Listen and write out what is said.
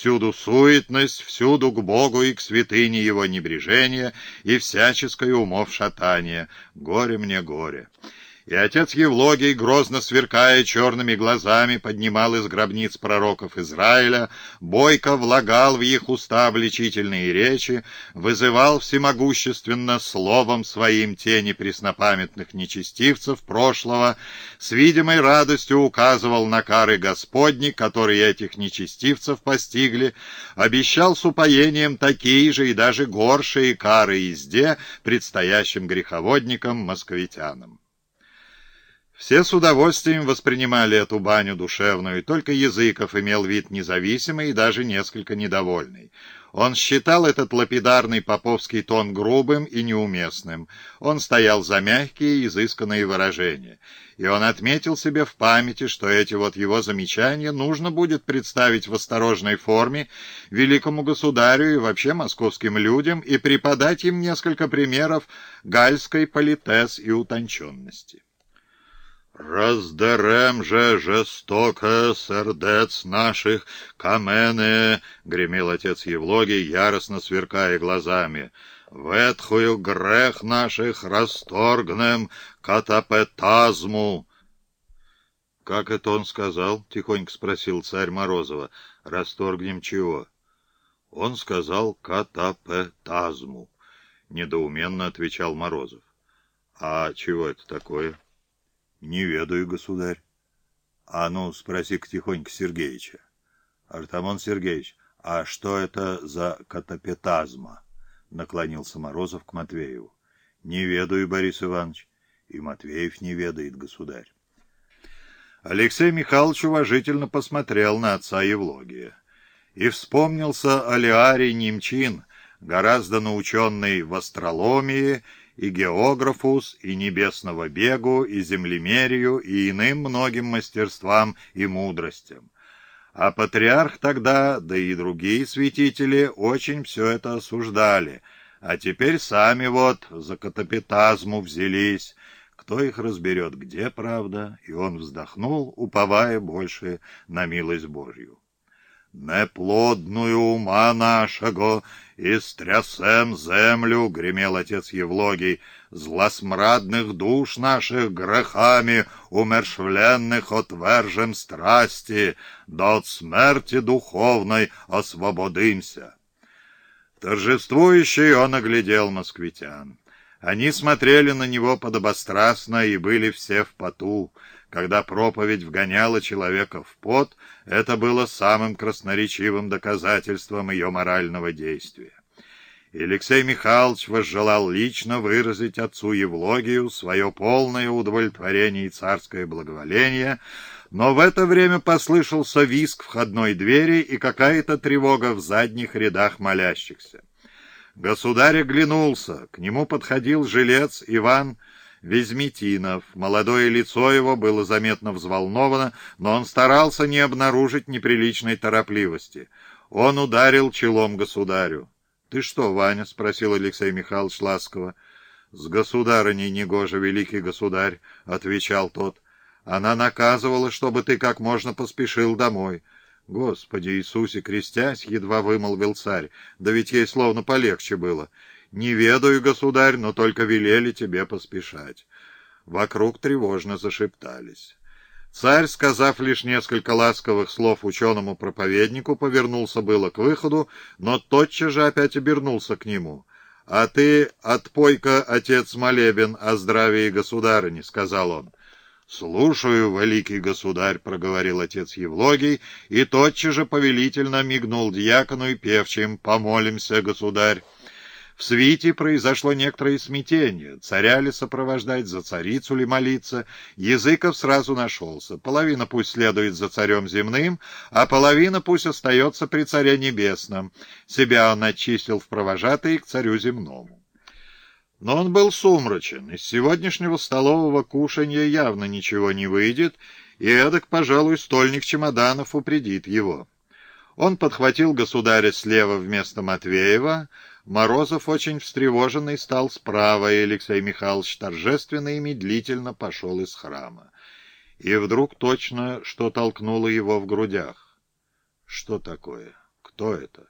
всюду суетность, всюду к Богу и к святыне его небрежение и всяческое умов шатание. Горе мне, горе. И отец Евлогий, грозно сверкая черными глазами, поднимал из гробниц пророков Израиля, бойко влагал в их уста обличительные речи, вызывал всемогущественно словом своим тени преснопамятных нечестивцев прошлого, с видимой радостью указывал на кары Господни, которые этих нечестивцев постигли, обещал с упоением такие же и даже горшие кары езде предстоящим греховодникам-московитянам. Все с удовольствием воспринимали эту баню душевную, только Языков имел вид независимый и даже несколько недовольный. Он считал этот лапидарный поповский тон грубым и неуместным. Он стоял за мягкие, изысканные выражения. И он отметил себе в памяти, что эти вот его замечания нужно будет представить в осторожной форме великому государю и вообще московским людям и преподать им несколько примеров гальской политес и утонченности. «Раздерем же жестоко сердец наших камены!» — гремел отец Евлогий, яростно сверкая глазами. «Ветхую грех наших расторгнем катапетазму!» «Как это он сказал?» — тихонько спросил царь Морозова. «Расторгнем чего?» «Он сказал катапетазму», — недоуменно отвечал Морозов. «А чего это такое?» Не ведаю, государь. А ну, спроси-ка тихонько Сергеича. Артамон Сергеевич, а что это за катапетазма? Наклонился Морозов к Матвееву. Не ведаю, Борис Иванович. И Матвеев не ведает, государь. Алексей Михайлович уважительно посмотрел на отца Евлогия. И вспомнился Алиарий Немчин, гораздо наученный в астрологии и географус, и небесного бегу, и землемерию, и иным многим мастерствам и мудростям. А патриарх тогда, да и другие святители, очень все это осуждали, а теперь сами вот за катапитазму взялись. Кто их разберет, где правда? И он вздохнул, уповая больше на милость Божью неплодную ума нашего, и стрясем землю, — гремел отец Евлогий, — злосмрадных душ наших грехами, умершвленных отвержем страсти, да от смерти духовной освободимся. Торжествующий он оглядел москвитян. Они смотрели на него подобострастно и были все в поту. Когда проповедь вгоняла человека в пот, это было самым красноречивым доказательством ее морального действия. Алексей Михайлович возжелал лично выразить отцу Евлогию свое полное удовлетворение и царское благоволение, но в это время послышался визг входной двери и какая-то тревога в задних рядах молящихся. Государь оглянулся. К нему подходил жилец Иван Везметинов. Молодое лицо его было заметно взволновано, но он старался не обнаружить неприличной торопливости. Он ударил челом государю. — Ты что, Ваня? — спросил Алексей Михайлович ласково. — С государыней негоже, великий государь, — отвечал тот. — Она наказывала, чтобы ты как можно поспешил домой. — «Господи Иисусе, крестясь!» — едва вымолвил царь. «Да ведь ей словно полегче было. Не ведаю, государь, но только велели тебе поспешать». Вокруг тревожно зашептались. Царь, сказав лишь несколько ласковых слов ученому-проповеднику, повернулся было к выходу, но тотчас же опять обернулся к нему. «А ты отпой-ка, отец молебен, о здравии государыни», — сказал он. «Слушаю, великий государь», — проговорил отец Евлогий, и тотчас же повелительно мигнул дьякону и певчим «Помолимся, государь». В свите произошло некоторое смятение. Царя ли сопровождать, за царицу ли молиться? Языков сразу нашелся. Половина пусть следует за царем земным, а половина пусть остается при царе небесном. Себя он очистил в провожатые к царю земному. Но он был сумрачен, из сегодняшнего столового кушанья явно ничего не выйдет, и эдак, пожалуй, стольник чемоданов упредит его. Он подхватил государя слева вместо Матвеева, Морозов, очень встревоженный, стал справа, и Алексей Михайлович торжественно и медлительно пошел из храма. И вдруг точно что толкнуло его в грудях. Что такое? Кто это?